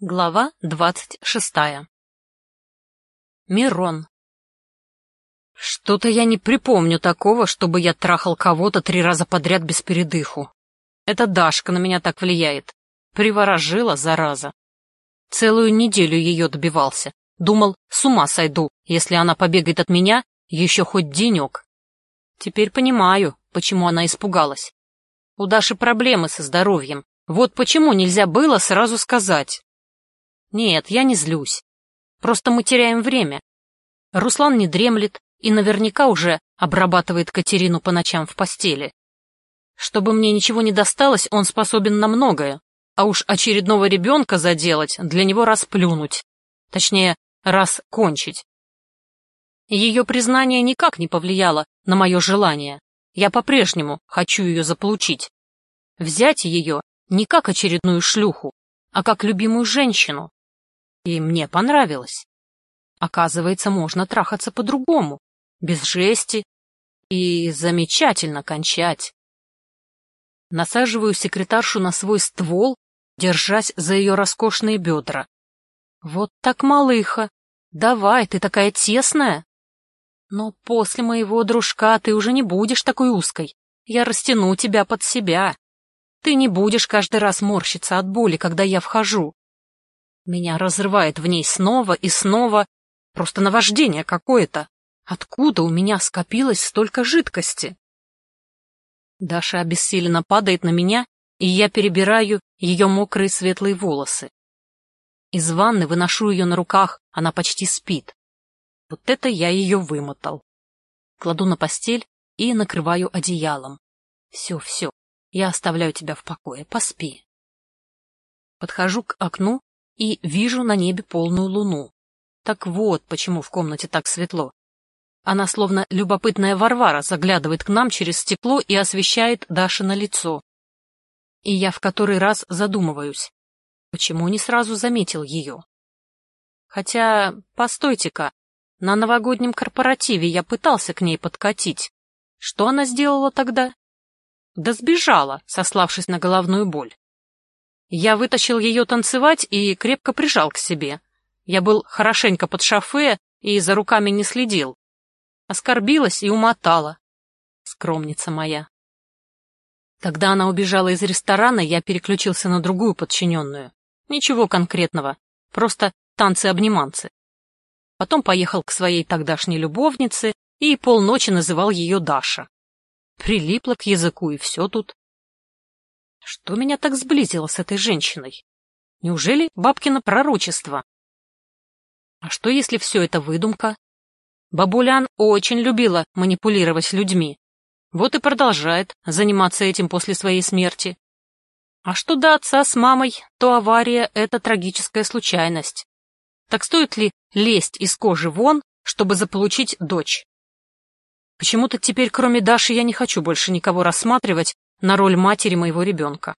Глава двадцать шестая Мирон Что-то я не припомню такого, чтобы я трахал кого-то три раза подряд без передыху. Это Дашка на меня так влияет. Приворожила, зараза. Целую неделю ее добивался. Думал, с ума сойду, если она побегает от меня еще хоть денек. Теперь понимаю, почему она испугалась. У Даши проблемы со здоровьем. Вот почему нельзя было сразу сказать. Нет, я не злюсь. Просто мы теряем время. Руслан не дремлет и наверняка уже обрабатывает Катерину по ночам в постели. Чтобы мне ничего не досталось, он способен на многое. А уж очередного ребенка заделать, для него расплюнуть. Точнее, раз кончить. Ее признание никак не повлияло на мое желание. Я по-прежнему хочу ее заполучить. Взять ее не как очередную шлюху, а как любимую женщину, и мне понравилось. Оказывается, можно трахаться по-другому, без жести и замечательно кончать. Насаживаю секретаршу на свой ствол, держась за ее роскошные бедра. Вот так, малыха, давай, ты такая тесная. Но после моего дружка ты уже не будешь такой узкой. Я растяну тебя под себя. Ты не будешь каждый раз морщиться от боли, когда я вхожу. Меня разрывает в ней снова и снова. Просто наваждение какое-то. Откуда у меня скопилось столько жидкости? Даша обессиленно падает на меня, и я перебираю ее мокрые светлые волосы. Из ванны выношу ее на руках, она почти спит. Вот это я ее вымотал. Кладу на постель и накрываю одеялом. Все, все, я оставляю тебя в покое, поспи. Подхожу к окну и вижу на небе полную луну. Так вот, почему в комнате так светло. Она, словно любопытная Варвара, заглядывает к нам через стекло и освещает Дашино лицо. И я в который раз задумываюсь, почему не сразу заметил ее. Хотя, постойте-ка, на новогоднем корпоративе я пытался к ней подкатить. Что она сделала тогда? Да сбежала, сославшись на головную боль. Я вытащил ее танцевать и крепко прижал к себе. Я был хорошенько под шофе и за руками не следил. Оскорбилась и умотала. Скромница моя. Когда она убежала из ресторана, я переключился на другую подчиненную. Ничего конкретного, просто танцы-обниманцы. Потом поехал к своей тогдашней любовнице и полночи называл ее Даша. Прилипла к языку, и все тут. Что меня так сблизило с этой женщиной? Неужели бабкино пророчество? А что, если все это выдумка? Бабулян очень любила манипулировать людьми. Вот и продолжает заниматься этим после своей смерти. А что до отца с мамой, то авария — это трагическая случайность. Так стоит ли лезть из кожи вон, чтобы заполучить дочь? Почему-то теперь, кроме Даши, я не хочу больше никого рассматривать на роль матери моего ребенка.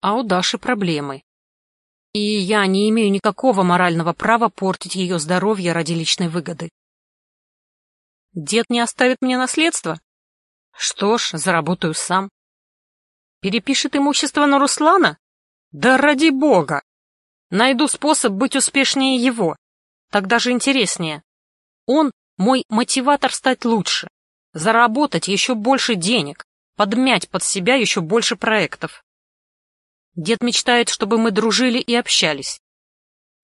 А у Даши проблемы. И я не имею никакого морального права портить ее здоровье ради личной выгоды. Дед не оставит мне наследство? Что ж, заработаю сам. Перепишет имущество на Руслана? Да ради бога! Найду способ быть успешнее его. Так даже интереснее. Он мой мотиватор стать лучше, заработать еще больше денег, подмять под себя еще больше проектов. Дед мечтает, чтобы мы дружили и общались.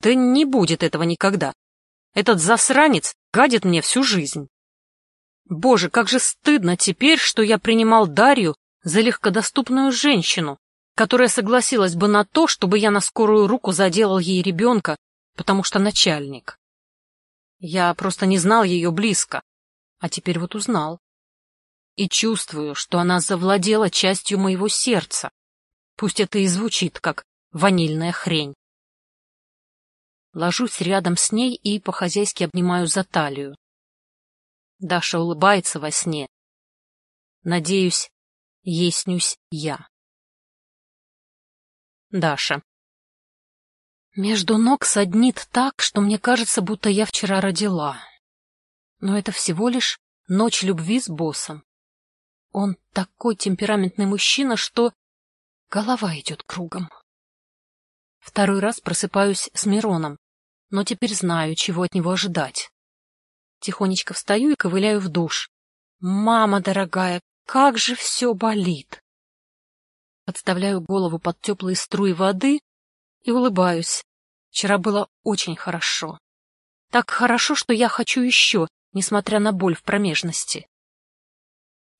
Да не будет этого никогда. Этот засранец гадит мне всю жизнь. Боже, как же стыдно теперь, что я принимал Дарью за легкодоступную женщину, которая согласилась бы на то, чтобы я на скорую руку заделал ей ребенка, потому что начальник. Я просто не знал ее близко, а теперь вот узнал и чувствую, что она завладела частью моего сердца. Пусть это и звучит, как ванильная хрень. Ложусь рядом с ней и по-хозяйски обнимаю за талию. Даша улыбается во сне. Надеюсь, ей снюсь я. Даша. Между ног саднит так, что мне кажется, будто я вчера родила. Но это всего лишь ночь любви с боссом. Он такой темпераментный мужчина, что голова идет кругом. Второй раз просыпаюсь с Мироном, но теперь знаю, чего от него ожидать. Тихонечко встаю и ковыляю в душ. Мама дорогая, как же все болит! Подставляю голову под теплые струи воды и улыбаюсь. Вчера было очень хорошо. Так хорошо, что я хочу еще, несмотря на боль в промежности.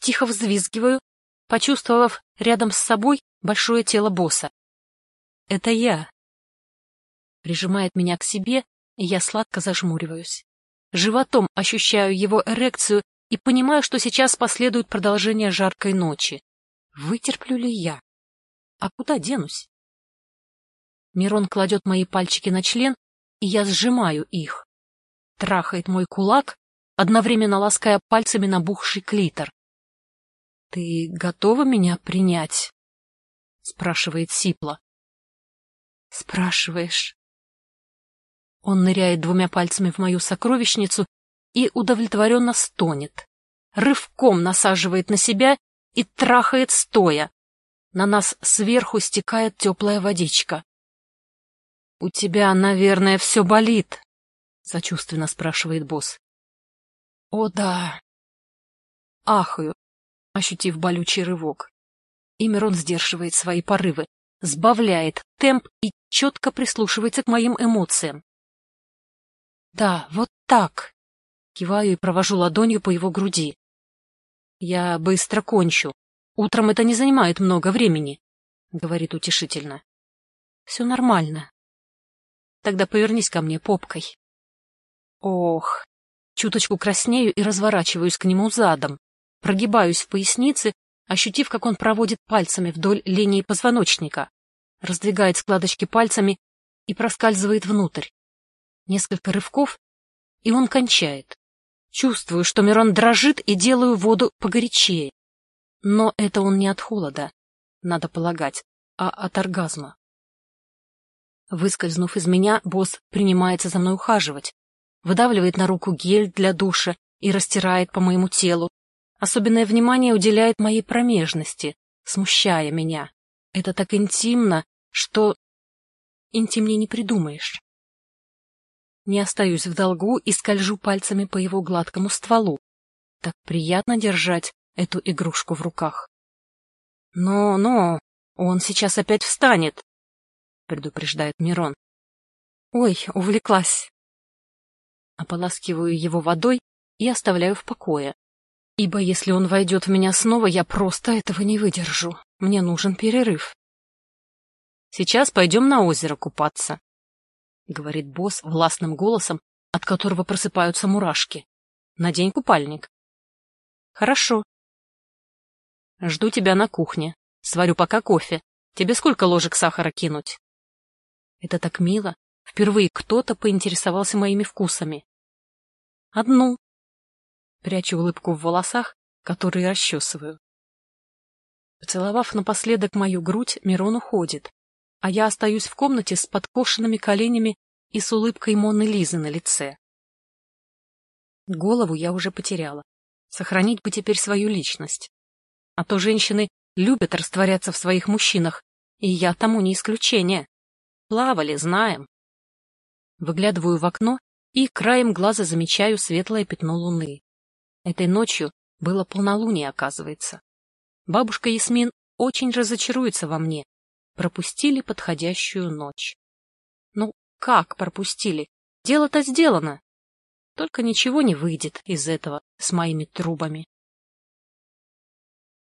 Тихо взвизгиваю, почувствовав рядом с собой большое тело босса. Это я. Прижимает меня к себе, и я сладко зажмуриваюсь. Животом ощущаю его эрекцию и понимаю, что сейчас последует продолжение жаркой ночи. Вытерплю ли я? А куда денусь? Мирон кладет мои пальчики на член, и я сжимаю их. Трахает мой кулак, одновременно лаская пальцами набухший клитор. — Ты готова меня принять? — спрашивает Сипла. — Спрашиваешь. Он ныряет двумя пальцами в мою сокровищницу и удовлетворенно стонет. Рывком насаживает на себя и трахает стоя. На нас сверху стекает теплая водичка. — У тебя, наверное, все болит? — сочувственно спрашивает босс. — О, да. Ахаю, ощутив болючий рывок. И Мирон сдерживает свои порывы, сбавляет темп и четко прислушивается к моим эмоциям. Да, вот так. Киваю и провожу ладонью по его груди. Я быстро кончу. Утром это не занимает много времени, — говорит утешительно. Все нормально. Тогда повернись ко мне попкой. Ох, чуточку краснею и разворачиваюсь к нему задом. Прогибаюсь в пояснице, ощутив, как он проводит пальцами вдоль линии позвоночника, раздвигает складочки пальцами и проскальзывает внутрь. Несколько рывков, и он кончает. Чувствую, что Мирон дрожит и делаю воду погорячее. Но это он не от холода, надо полагать, а от оргазма. Выскользнув из меня, босс принимается за мной ухаживать, выдавливает на руку гель для душа и растирает по моему телу. Особенное внимание уделяет моей промежности, смущая меня. Это так интимно, что интимнее не придумаешь. Не остаюсь в долгу и скольжу пальцами по его гладкому стволу. Так приятно держать эту игрушку в руках. Но-но, он сейчас опять встанет, предупреждает Мирон. Ой, увлеклась. Ополаскиваю его водой и оставляю в покое. Ибо если он войдет в меня снова, я просто этого не выдержу. Мне нужен перерыв. Сейчас пойдем на озеро купаться, — говорит босс властным голосом, от которого просыпаются мурашки. Надень купальник. Хорошо. Жду тебя на кухне. Сварю пока кофе. Тебе сколько ложек сахара кинуть? Это так мило. Впервые кто-то поинтересовался моими вкусами. Одну. Прячу улыбку в волосах, которые расчесываю. Поцеловав напоследок мою грудь, Мирон уходит, а я остаюсь в комнате с подкошенными коленями и с улыбкой Моны Лизы на лице. Голову я уже потеряла. Сохранить бы теперь свою личность. А то женщины любят растворяться в своих мужчинах, и я тому не исключение. Плавали, знаем. Выглядываю в окно и краем глаза замечаю светлое пятно луны. Этой ночью было полнолуние, оказывается. Бабушка Ясмин очень разочаруется во мне. Пропустили подходящую ночь. Ну, как пропустили? Дело-то сделано. Только ничего не выйдет из этого с моими трубами.